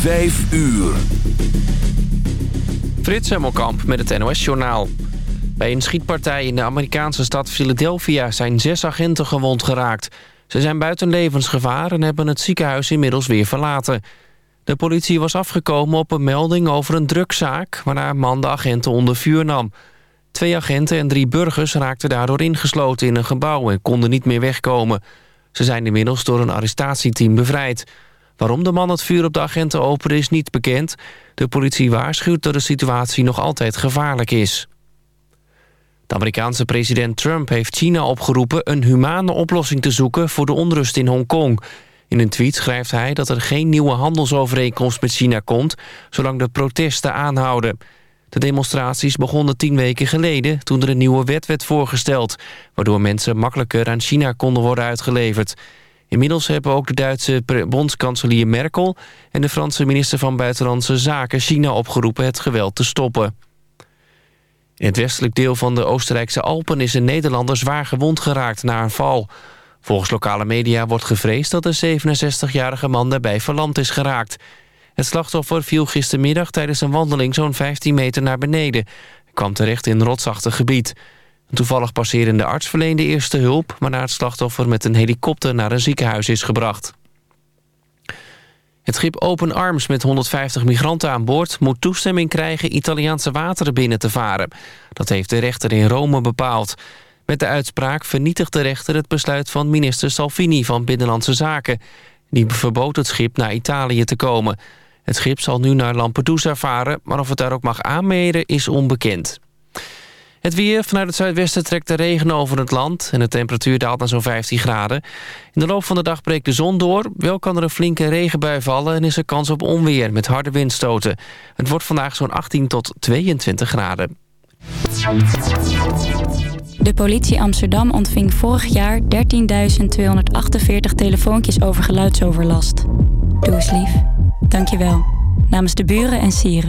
5 uur. Frits Hemmelkamp met het NOS-journaal. Bij een schietpartij in de Amerikaanse stad Philadelphia... zijn zes agenten gewond geraakt. Ze zijn buiten levensgevaar en hebben het ziekenhuis inmiddels weer verlaten. De politie was afgekomen op een melding over een drugzaak... waarna een man de agenten onder vuur nam. Twee agenten en drie burgers raakten daardoor ingesloten in een gebouw... en konden niet meer wegkomen. Ze zijn inmiddels door een arrestatieteam bevrijd... Waarom de man het vuur op de agenten opende is niet bekend. De politie waarschuwt dat de situatie nog altijd gevaarlijk is. De Amerikaanse president Trump heeft China opgeroepen... een humane oplossing te zoeken voor de onrust in Hongkong. In een tweet schrijft hij dat er geen nieuwe handelsovereenkomst met China komt... zolang de protesten aanhouden. De demonstraties begonnen tien weken geleden... toen er een nieuwe wet werd voorgesteld... waardoor mensen makkelijker aan China konden worden uitgeleverd... Inmiddels hebben ook de Duitse bondskanselier Merkel... en de Franse minister van Buitenlandse Zaken China opgeroepen het geweld te stoppen. In het westelijk deel van de Oostenrijkse Alpen is een Nederlander zwaar gewond geraakt na een val. Volgens lokale media wordt gevreesd dat de 67-jarige man daarbij verlamd is geraakt. Het slachtoffer viel gistermiddag tijdens een wandeling zo'n 15 meter naar beneden. Hij kwam terecht in rotsachtig gebied. Een toevallig passerende arts verleende eerste hulp... waarna het slachtoffer met een helikopter naar een ziekenhuis is gebracht. Het schip Open Arms met 150 migranten aan boord... moet toestemming krijgen Italiaanse wateren binnen te varen. Dat heeft de rechter in Rome bepaald. Met de uitspraak vernietigt de rechter het besluit van minister Salvini van Binnenlandse Zaken. Die verbood het schip naar Italië te komen. Het schip zal nu naar Lampedusa varen... maar of het daar ook mag aanmeren is onbekend. Het weer. Vanuit het zuidwesten trekt de regen over het land... en de temperatuur daalt naar zo'n 15 graden. In de loop van de dag breekt de zon door. Wel kan er een flinke regenbui vallen... en is er kans op onweer met harde windstoten. Het wordt vandaag zo'n 18 tot 22 graden. De politie Amsterdam ontving vorig jaar 13.248 telefoontjes over geluidsoverlast. Doe eens lief. Dank je wel. Namens de buren en sieren.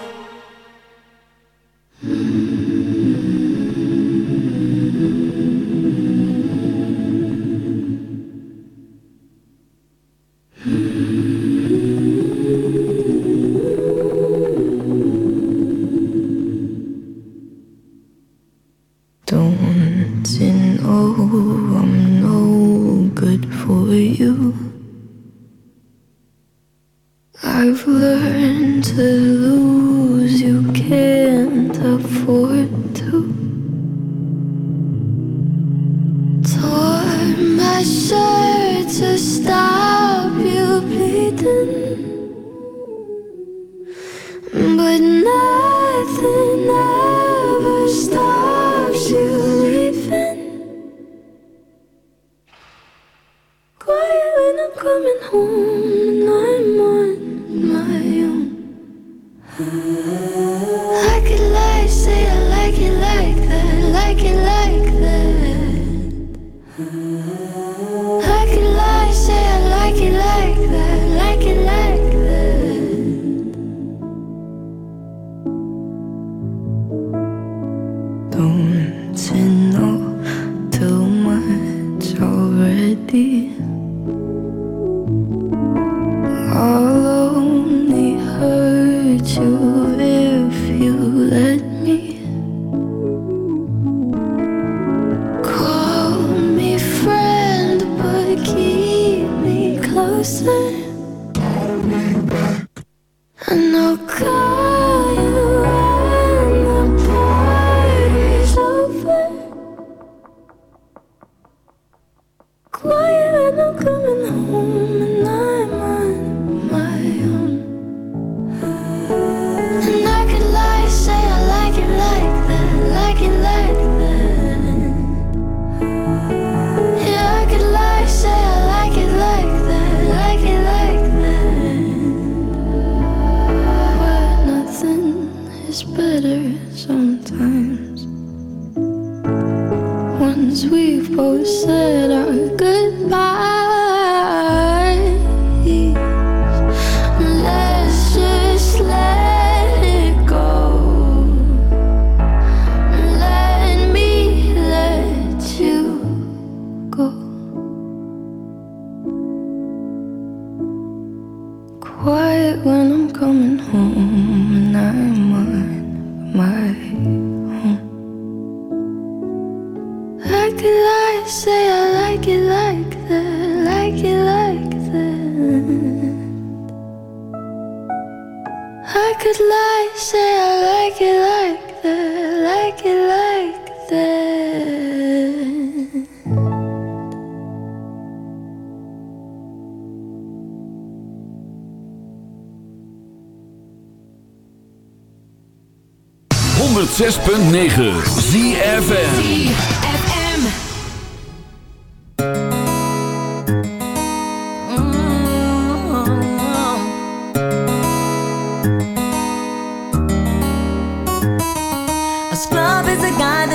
106.9 mm-hmm. ZFN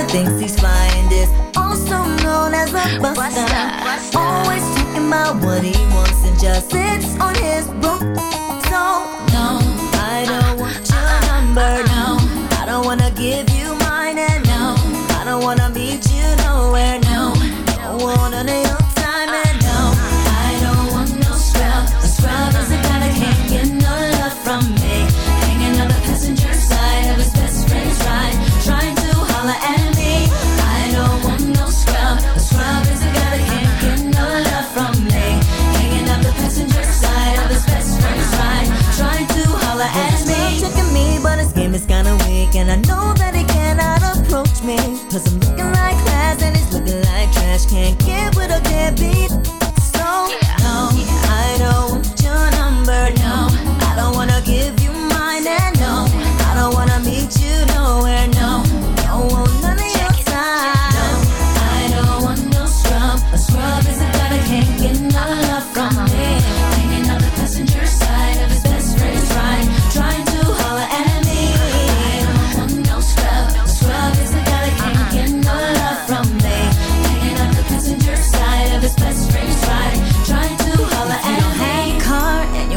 thinks he's is also known as a buster. Always talking about what he wants and just sits on his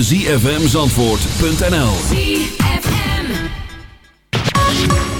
www.zfmzandvoort.nl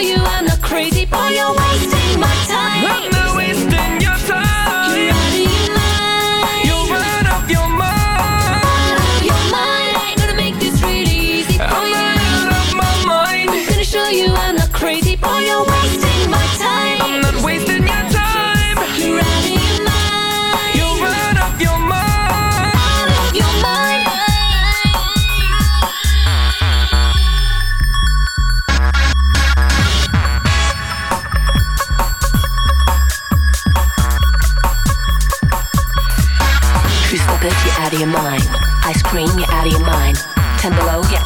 you I'm not crazy, for your love.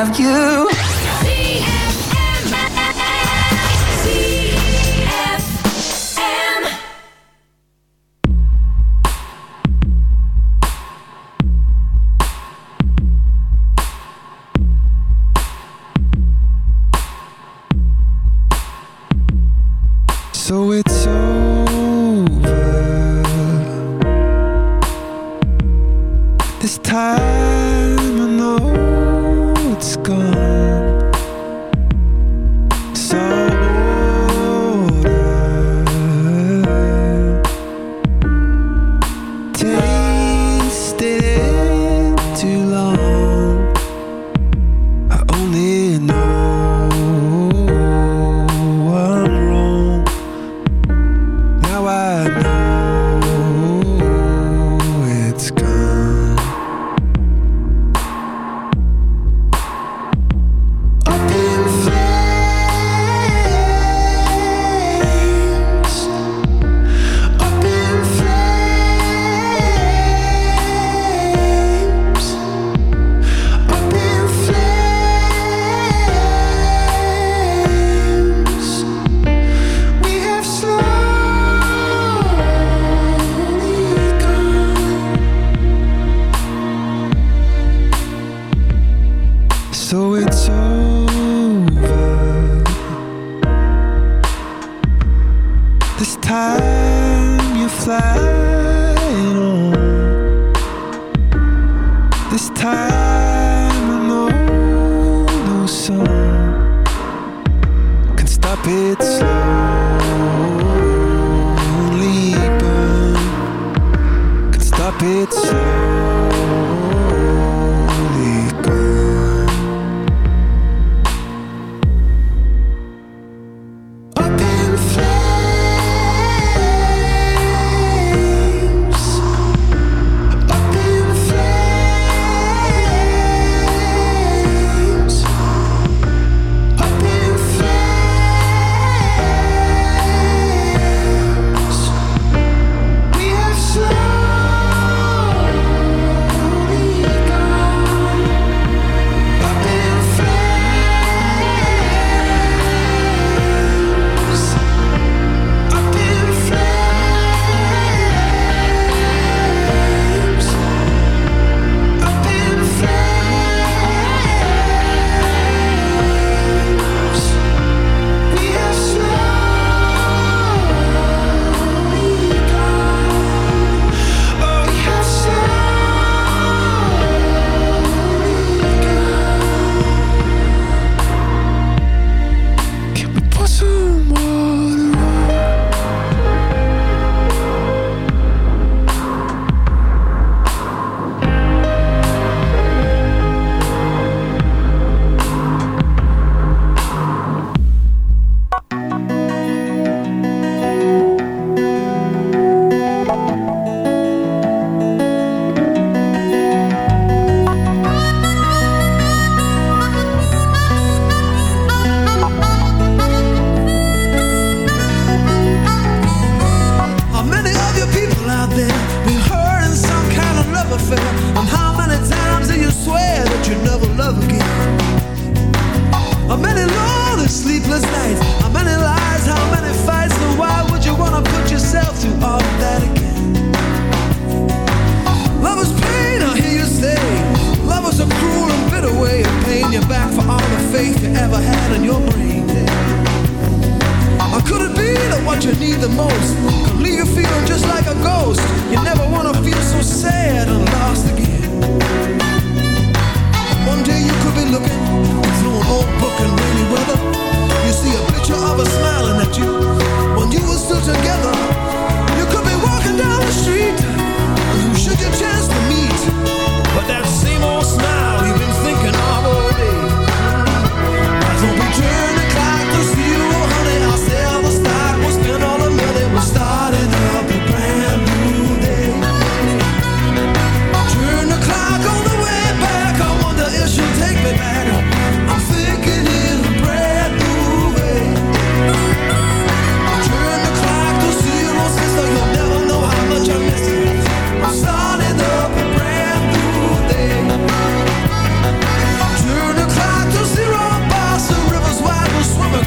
have you.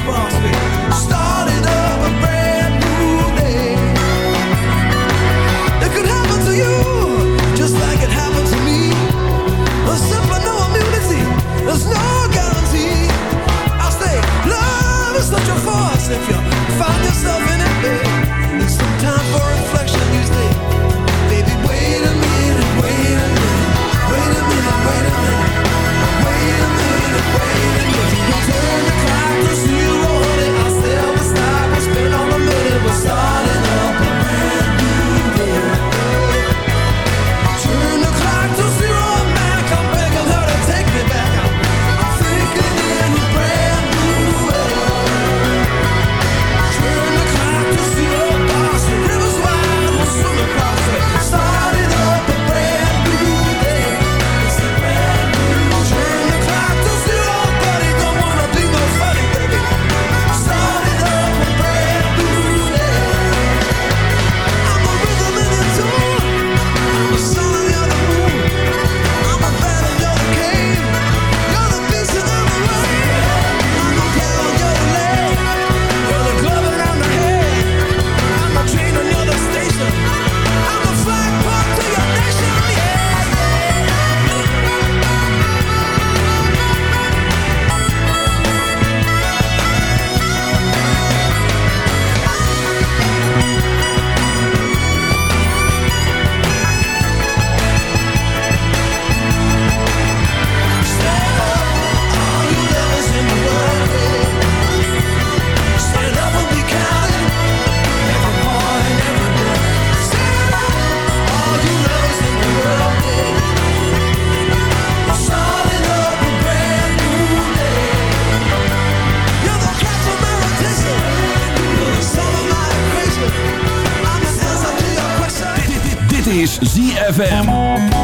Crosby. Is ZFM.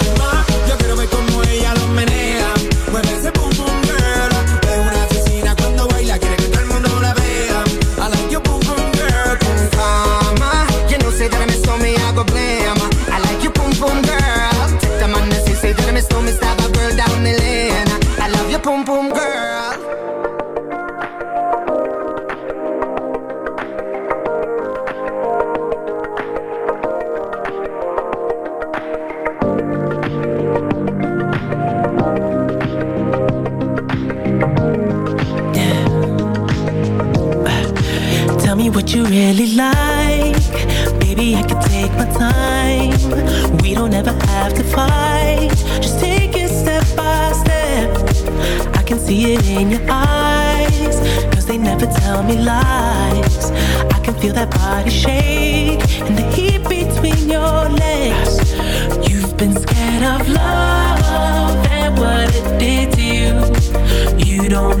don't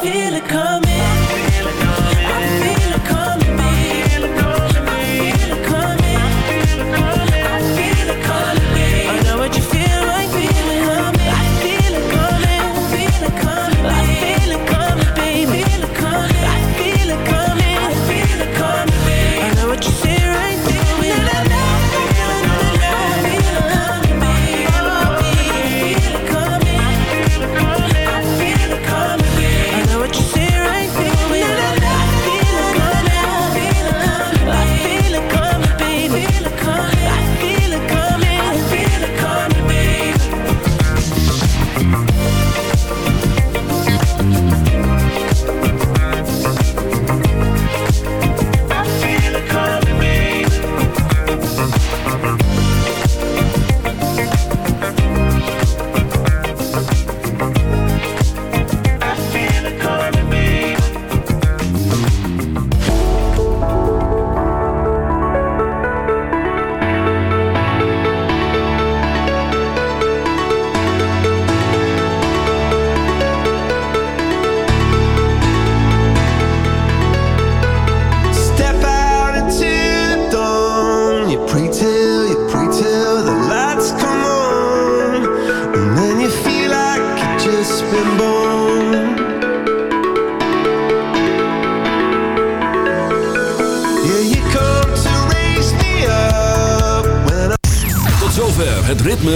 feel it coming.